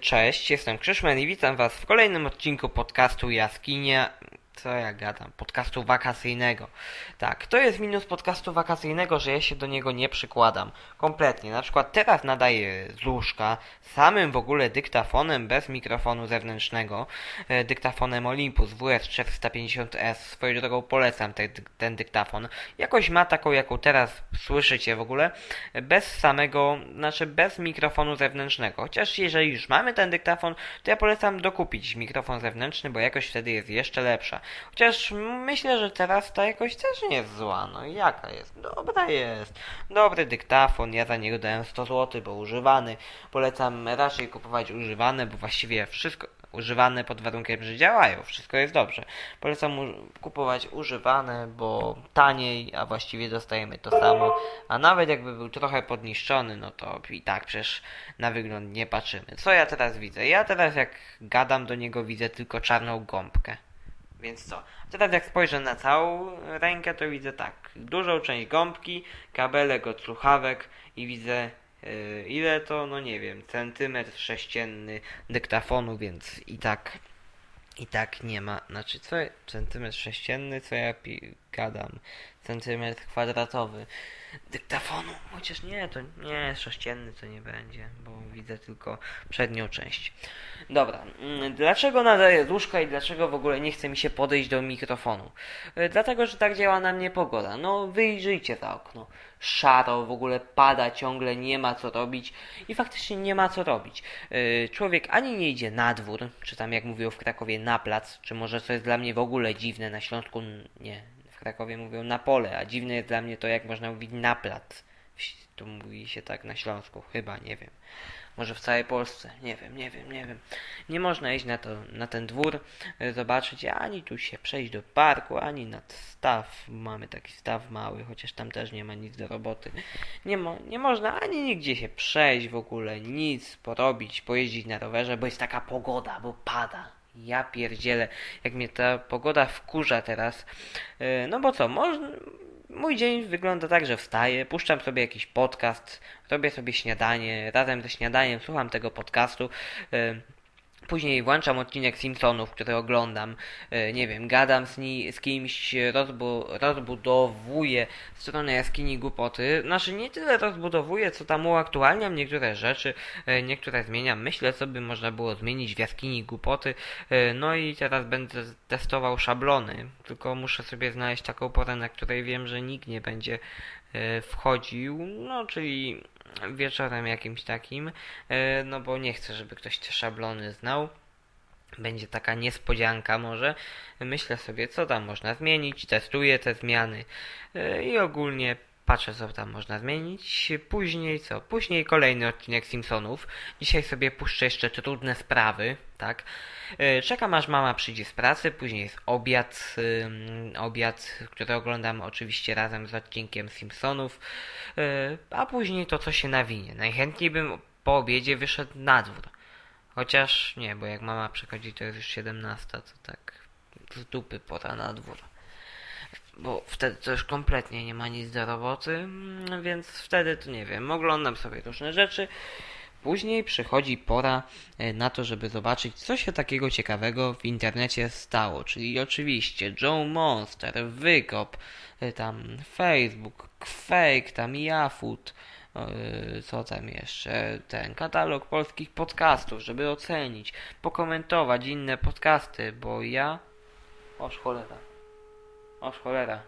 Cześć, jestem Krzyszman i witam Was w kolejnym odcinku podcastu Jaskinia. Co ja gadam? Podcastu wakacyjnego. Tak, to jest minus podcastu wakacyjnego, że ja się do niego nie przykładam. Kompletnie. Na przykład teraz nadaję z łóżka, samym w ogóle dyktafonem bez mikrofonu zewnętrznego. E, dyktafonem Olympus WS450S. Swoją drogą polecam te, ten dyktafon. Jakoś ma taką, jaką teraz słyszycie w ogóle. Bez samego, znaczy bez mikrofonu zewnętrznego. Chociaż jeżeli już mamy ten dyktafon, to ja polecam dokupić mikrofon zewnętrzny, bo jakoś wtedy jest jeszcze lepsza. Chociaż myślę, że teraz ta jakość też nie jest zła. No i jaka jest? Dobra jest. Dobry dyktafon, ja za niego dałem 100 zł, bo używany. Polecam raczej kupować używane, bo właściwie wszystko używane pod warunkiem, że działają. Wszystko jest dobrze. Polecam kupować używane, bo taniej, a właściwie dostajemy to samo. A nawet jakby był trochę podniszczony, no to i tak przecież na wygląd nie patrzymy. Co ja teraz widzę? Ja teraz jak gadam do niego widzę tylko czarną gąbkę. Więc co? Teraz jak spojrzę na całą rękę, to widzę tak. Dużą część gąbki, kabelek od słuchawek i widzę yy, ile to, no nie wiem, centymetr sześcienny dyktafonu, więc i tak i tak nie ma, znaczy co, centymetr sześcienny, co ja pi- gadam, centymetr kwadratowy dyktafonu, chociaż nie, to nie, sześcienny to nie będzie, bo widzę tylko przednią część. Dobra, mm, dlaczego nadaję łóżka i dlaczego w ogóle nie chce mi się podejść do mikrofonu? Y, Dlatego, że tak działa na mnie pogoda. No, wyjrzyjcie za okno. Szaro, w ogóle pada ciągle, nie ma co robić i faktycznie nie ma co robić. Y, Człowiek ani nie idzie na dwór, czy tam jak mówią w Krakowie na plac, czy może co jest dla mnie w ogóle dziwne, na Śląsku nie, w Krakowie mówią na pole, a dziwne jest dla mnie to jak można mówić na plac. Tu mówi się tak na Śląsku, chyba, nie wiem. Może w całej Polsce, nie wiem, nie wiem, nie wiem. Nie można iść na, to, na ten dwór, y, zobaczyć, ani tu się przejść do parku, ani nad staw. Mamy taki staw mały, chociaż tam też nie ma nic do roboty. Nie, mo nie można ani nigdzie się przejść w ogóle, nic porobić, pojeździć na rowerze, bo jest taka pogoda, bo pada. Ja pierdzielę, jak mnie ta pogoda wkurza teraz. Y, No bo co, można, mój dzień wygląda tak, że wstaję, puszczam sobie jakiś podcast, robię sobie śniadanie, razem ze śniadaniem słucham tego podcastu. y, Później włączam odcinek Simpsonów, który oglądam, y, nie wiem, gadam z, ni- z kimś, rozbu rozbudowuję stronę jaskini głupoty. Znaczy nie tyle rozbudowuję, co tam uaktualniam niektóre rzeczy, y, niektóre zmieniam. Myślę, co by można było zmienić w jaskini głupoty. y, No i teraz będę testował szablony, tylko muszę sobie znaleźć taką porę, na której wiem, że nikt nie będzie wchodził, no czyli wieczorem jakimś takim, e, no bo nie chcę, żeby ktoś te szablony znał. Będzie taka niespodzianka może. Myślę sobie, co tam można zmienić, testuję te zmiany e, i ogólnie patrzę, co tam można zmienić. Później co? Później kolejny odcinek Simpsonów. Dzisiaj sobie puszczę jeszcze trudne sprawy, tak? E, Czekam aż mama przyjdzie z pracy, później jest obiad, obiad, który oglądam oczywiście razem z odcinkiem Simpsonów, e, a później to, co się nawinie. Najchętniej bym po obiedzie wyszedł na dwór. Chociaż nie, bo jak mama przychodzi, to jest już 17, to tak z dupy pora na dwór. Bo wtedy to już kompletnie nie ma nic do roboty, mm, więc wtedy to nie wiem, oglądam sobie różne rzeczy. Później przychodzi pora e, na to, żeby zobaczyć, co się takiego ciekawego w internecie stało. Czyli oczywiście Joe Monster, Wykop, e, tam Facebook, Fake, tam Yafood, e, co tam jeszcze, ten katalog polskich podcastów, żeby ocenić, pokomentować inne podcasty, bo ja... Oż cholera. Oż cholera.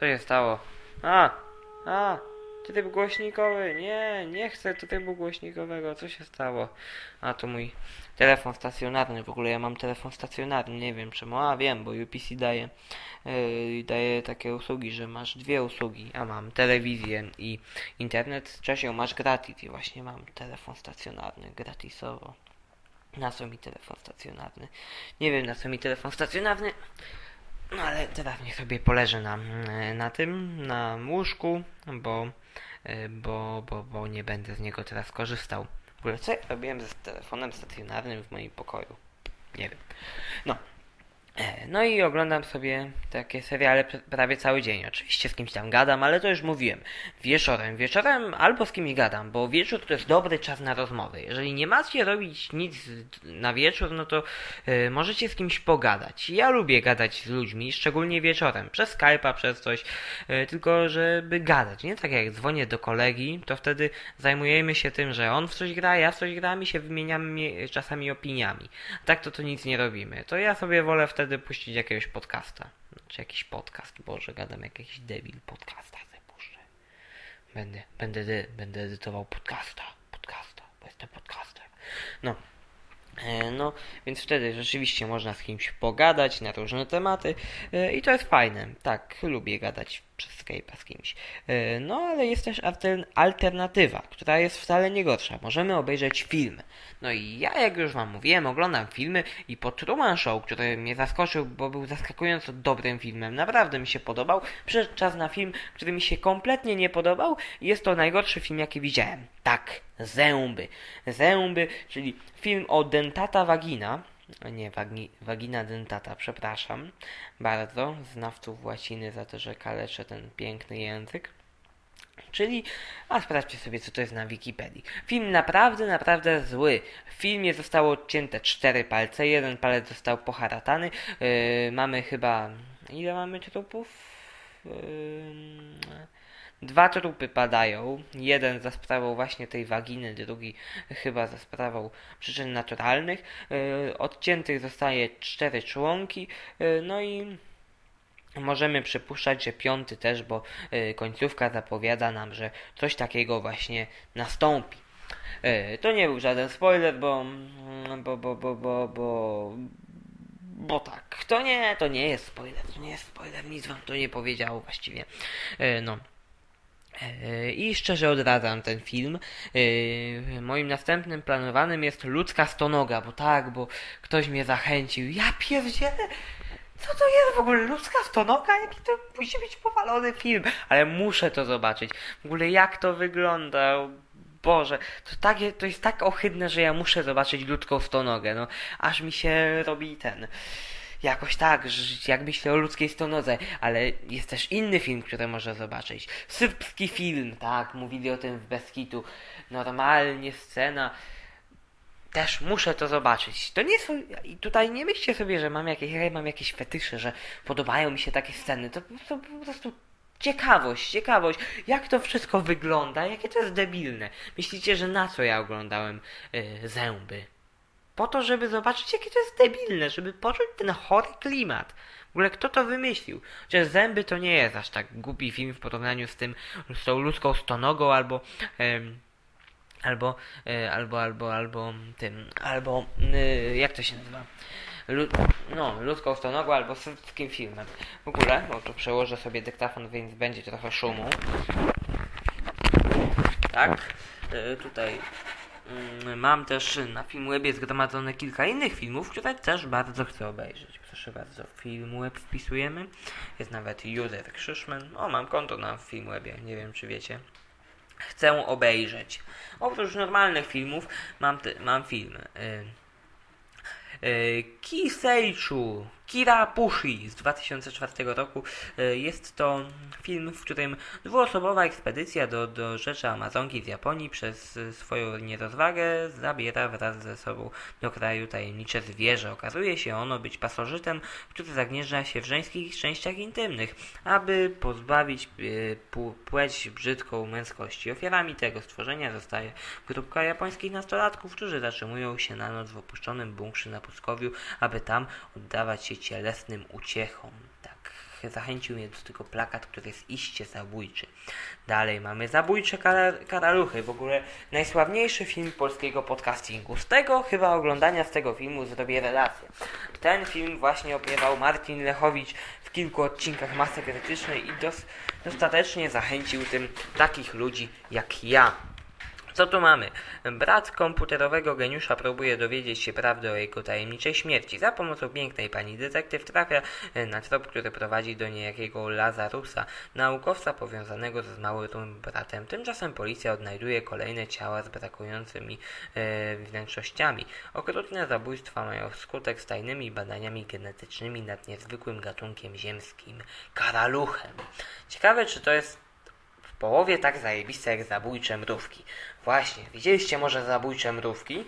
Co się stało? A! A! Tryb głośnikowy! Nie, nie chcę trybu głośnikowego. Co się stało? A, to mój telefon stacjonarny. W ogóle ja mam telefon stacjonarny. Nie wiem czemu. A, wiem, bo UPC daje, yy, daje takie usługi, że masz dwie usługi. A mam telewizję i internet. Czasem masz gratis i właśnie mam telefon stacjonarny gratisowo. Na co mi telefon stacjonarny? Nie wiem na co mi telefon stacjonarny. No ale teraz niech sobie poleży na, na tym, na łóżku, bo, e, bo, bo, bo nie będę z niego teraz korzystał. W ogóle co ja robiłem ze telefonem stacjonarnym w moim pokoju? Nie wiem. No. E, no i oglądam sobie takie seriale prawie cały dzień. Oczywiście z kimś tam gadam, ale to już mówiłem. Wieczorem, wieczorem albo z kimś gadam, bo wieczór to jest dobry czas na rozmowy. Jeżeli nie macie robić nic na wieczór, no to y, możecie z kimś pogadać. Ja lubię gadać z ludźmi, szczególnie wieczorem, przez Skype'a, przez coś, y, tylko żeby gadać. Nie tak jak dzwonię do kolegi, to wtedy zajmujemy się tym, że on w coś gra, ja w coś gram i się wymieniamy czasami opiniami. Tak to to nic nie robimy. To ja sobie wolę wtedy wtedy puścić jakiegoś podcasta. Czy jakiś podcast, Boże, gadam jakiś debil podcasta puszczę. Będę, będę, będę edytował podcasta, podcasta, bo jestem podcaster. No, e, no, więc wtedy rzeczywiście można z kimś pogadać na różne tematy e, i to jest fajne. Tak, lubię gadać przez Skype'a z kimś. E, no, ale jest też alternatywa, która jest wcale nie gorsza. Możemy obejrzeć film. No i ja, jak już wam mówiłem, oglądam filmy i po Truman Show, który mnie zaskoczył, bo był zaskakująco dobrym filmem, naprawdę mi się podobał, przyszedł czas na film, który mi się kompletnie nie podobał i jest to najgorszy film, jaki widziałem. Tak, Zęby. Zęby, czyli film o dentata vagina, nie, wagi, wagina dentata, przepraszam bardzo, znawców łaciny za to, że kaleczę ten piękny język. Czyli, a sprawdźcie sobie, co to jest na Wikipedii. Film naprawdę, naprawdę zły. W filmie zostało odcięte cztery palce, jeden palec został poharatany. Yy, mamy chyba... Ile mamy trupów? Yy, dwa trupy padają. Jeden za sprawą właśnie tej waginy, drugi chyba za sprawą przyczyn naturalnych. Yy, odciętych zostaje cztery członki. Yy, no i Możemy przypuszczać, że piąty też, bo y, końcówka zapowiada nam, że coś takiego właśnie nastąpi. To nie był żaden spoiler, bo, bo, bo, bo, bo, bo, bo tak, to nie, to nie jest spoiler, to nie jest spoiler, nic wam to nie powiedziało właściwie. No. I szczerze odradzam ten film. Moim następnym planowanym jest Ludzka Stonoga, bo tak, bo ktoś mnie zachęcił. Ja pierdzielę, co to jest w ogóle? Ludzka stonoga? Jaki to musi być powalony film? Ale muszę to zobaczyć. W ogóle jak to wygląda? Boże, to, tak, to jest tak ohydne, że ja muszę zobaczyć ludzką stonogę. No, aż mi się robi ten jakoś tak, jak myślę o ludzkiej stonodze, ale jest też inny film, który można zobaczyć. Sypski film, tak, mówili o tym w Beskitu. Normalnie scena też muszę to zobaczyć. To nie są. I tutaj nie myślcie sobie, że mam jakieś, ja mam jakieś fetysze, że podobają mi się takie sceny. To, to po prostu ciekawość, ciekawość, jak to wszystko wygląda, jakie to jest debilne. Myślicie, że na co ja oglądałem yy, zęby? Po to, żeby zobaczyć, jakie to jest debilne, żeby poczuć ten chory klimat. W ogóle kto to wymyślił? Chociaż zęby to nie jest aż tak głupi film w porównaniu z tym, z tą ludzką stonogą albo. Yy, albo, e, albo, albo, albo tym, albo, y, jak to się nazywa? Lu no, ludzką stonogą albo syrskim filmem. W ogóle, bo tu przełożę sobie dyktafon, więc będzie trochę szumu. Tak, y, tutaj mam też na Filmwebie zgromadzone kilka innych filmów, które też bardzo chcę obejrzeć. Proszę bardzo, Filmweb wpisujemy. Jest nawet user Krzyszman. O, mam konto na Filmwebie, nie wiem czy wiecie chcę obejrzeć. Oprócz normalnych filmów mam, te, mam filmy. Yy, yy, Kiseichu Kira Pushi z 2004 roku. E, jest to film, w którym dwuosobowa ekspedycja do, do rzeczy Amazonki z Japonii przez swoją nierozwagę zabiera wraz ze sobą do kraju tajemnicze zwierzę. Okazuje się ono być pasożytem, który zagnieżdża się w żeńskich częściach intymnych, aby pozbawić e, płeć brzydką męskości. Ofiarami tego stworzenia zostaje grupka japońskich nastolatków, którzy zatrzymują się na noc w opuszczonym bunkrze na Puskowiu, aby tam oddawać się cielesnym uciechom. Tak, zachęcił mnie do tego plakat, który jest iście zabójczy. Dalej mamy Zabójcze Karaluchy, w ogóle najsławniejszy film polskiego podcastingu. Z tego chyba oglądania z tego filmu zrobię relację. Ten film właśnie opiewał Martin Lechowicz w kilku odcinkach Masy Krytycznej i dos dostatecznie zachęcił tym takich ludzi jak ja. Co tu mamy? Brat komputerowego geniusza próbuje dowiedzieć się prawdy o jego tajemniczej śmierci. Za pomocą pięknej pani detektyw trafia e, na trop, który prowadzi do niejakiego Lazarusa, naukowca powiązanego ze zmarłym bratem. Tymczasem policja odnajduje kolejne ciała z brakującymi e, wnętrznościami. Okrutne zabójstwa mają skutek z tajnymi badaniami genetycznymi nad niezwykłym gatunkiem ziemskim karaluchem. Ciekawe, czy to jest w połowie tak zajebiste jak zabójcze mrówki. Właśnie, widzieliście może zabójcze mrówki?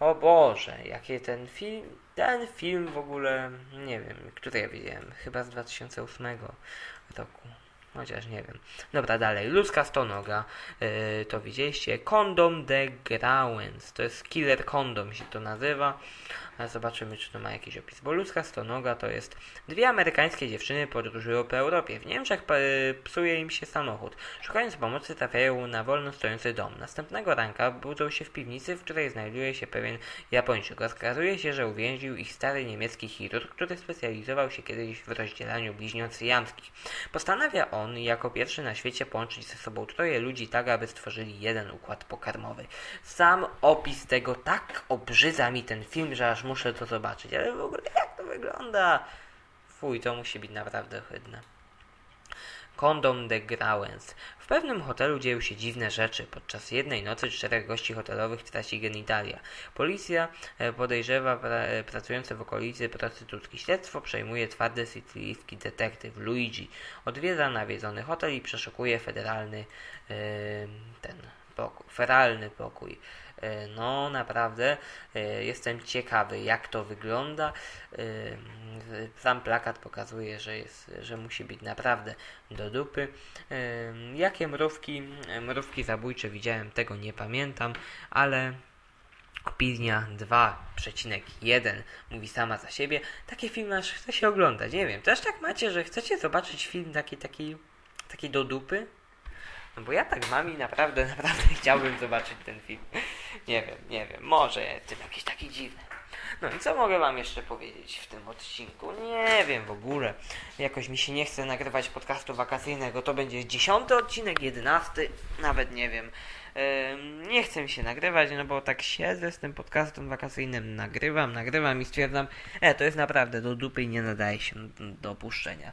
O Boże, jakie ten film, ten film w ogóle, nie wiem, który ja widziałem, chyba z 2008 roku. Chociaż nie wiem. Dobra, dalej. Ludzka stonoga. Yy, to widzieliście. Kondom de Grauens. To jest killer kondom się to nazywa. Zobaczymy, czy to ma jakiś opis. Bo ludzka stonoga to jest dwie amerykańskie dziewczyny podróżują po Europie. W Niemczech psuje im się samochód. Szukając pomocy trafiają na wolno stojący dom. Następnego ranka budzą się w piwnicy, w której znajduje się pewien Japończyk. Okazuje się, że uwięził ich stary niemiecki chirurg, który specjalizował się kiedyś w rozdzielaniu bliźniąt syjamskich. Postanawia on jako pierwszy na świecie połączyć ze sobą troje ludzi tak, aby stworzyli jeden układ pokarmowy. Sam opis tego tak obrzydza mi ten film, że aż muszę to zobaczyć. Ale w ogóle jak to wygląda? Fuj, to musi być naprawdę ohydne. Kondom de Grauens. W pewnym hotelu dzieją się dziwne rzeczy. Podczas jednej nocy czterech gości hotelowych traci genitalia. Policja e, podejrzewa pra e, pracujące w okolicy prostytutki. Śledztwo przejmuje twardy sycylijski detektyw Luigi. Odwiedza nawiedzony hotel i przeszukuje federalny yy, ten pokój, feralny pokój. E, no, naprawdę e, jestem ciekawy, jak to wygląda. E, sam plakat pokazuje, że, jest, że musi być naprawdę do dupy. Jakie mrówki, mrówki zabójcze widziałem, tego nie pamiętam, ale opinia 2,1 mówi sama za siebie. Takie filmy aż chce się oglądać. Nie wiem, też tak macie, że chcecie zobaczyć film taki, taki, taki do dupy? No bo ja tak mam i naprawdę, naprawdę chciałbym zobaczyć ten film. Nie wiem, nie wiem, może jestem jakiś taki dziwny. No i co mogę wam jeszcze powiedzieć w tym odcinku? Nie wiem w ogóle. Jakoś mi się nie chce nagrywać podcastu wakacyjnego. To będzie dziesiąty odcinek, jedenasty, nawet nie wiem. Nie chcę mi się nagrywać, no bo tak siedzę z tym podcastem wakacyjnym, nagrywam, nagrywam i stwierdzam, e, to jest naprawdę do dupy i nie nadaje się do opuszczenia.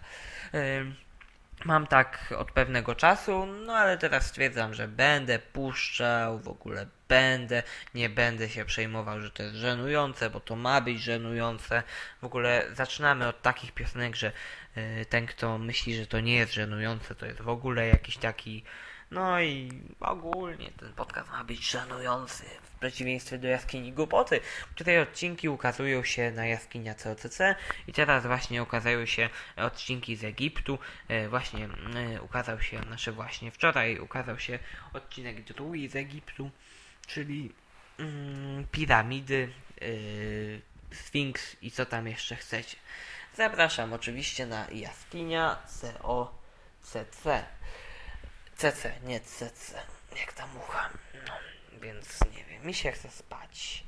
Mam tak od pewnego czasu, no ale teraz stwierdzam, że będę puszczał, w ogóle będę, nie będę się przejmował, że to jest żenujące, bo to ma być żenujące. W ogóle zaczynamy od takich piosenek, że yy, ten, kto myśli, że to nie jest żenujące, to jest w ogóle jakiś taki no i ogólnie ten podcast ma być żenujący, w przeciwieństwie do Jaskini Głupoty, której odcinki ukazują się na Jaskinia COCC i teraz właśnie ukazały się odcinki z Egiptu, e, właśnie e, ukazał się, znaczy właśnie wczoraj ukazał się odcinek drugi z Egiptu, czyli mm, piramidy, yy, Sfinks i co tam jeszcze chcecie. Zapraszam oczywiście na jaskinia COCC. CC, nie CC, jak ta mucha. No, więc nie wiem, mi się chce spać.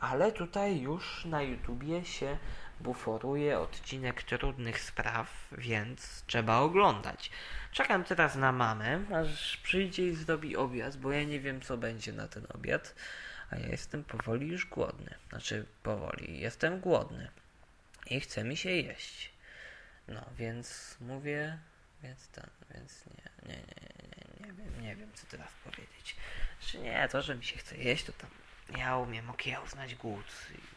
Ale tutaj już na YouTubie się buforuje odcinek trudnych spraw, więc trzeba oglądać. Czekam teraz na mamę, aż przyjdzie i zrobi obiad, bo ja nie wiem co będzie na ten obiad, a ja jestem powoli już głodny. Znaczy powoli, jestem głodny i chce mi się jeść. No, więc mówię, więc ten, więc nie, nie, nie, nie wiem, nie wiem co teraz powiedzieć. Znaczy nie, to, że mi się chce jeść, to tam ja umiem okiełznać głód.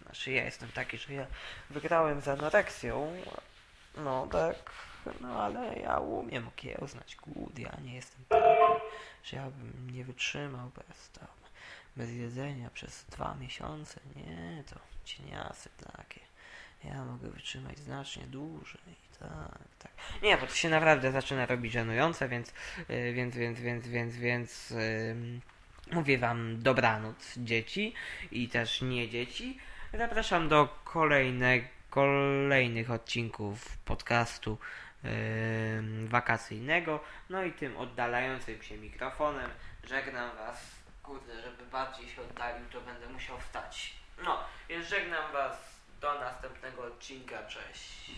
Znaczy ja jestem taki, że ja wygrałem z anoreksją, no tak, no ale ja umiem okiełznać głód. Ja nie jestem taki, że ja bym nie wytrzymał bez tam, bez jedzenia przez dwa miesiące. Nie, to cieniasy takie. Ja mogę wytrzymać znacznie dłużej. Tak, tak. Nie, bo to się naprawdę zaczyna robić żenujące, więc, yy, więc, więc, więc, więc, więc yy, mówię wam dobranoc dzieci i też nie dzieci. Zapraszam do kolejne, kolejnych odcinków podcastu yy, wakacyjnego. No i tym oddalającym się mikrofonem żegnam was. Kurde, żeby bardziej się oddalił, to będę musiał wstać. No, więc żegnam was do następnego odcinka. Cześć.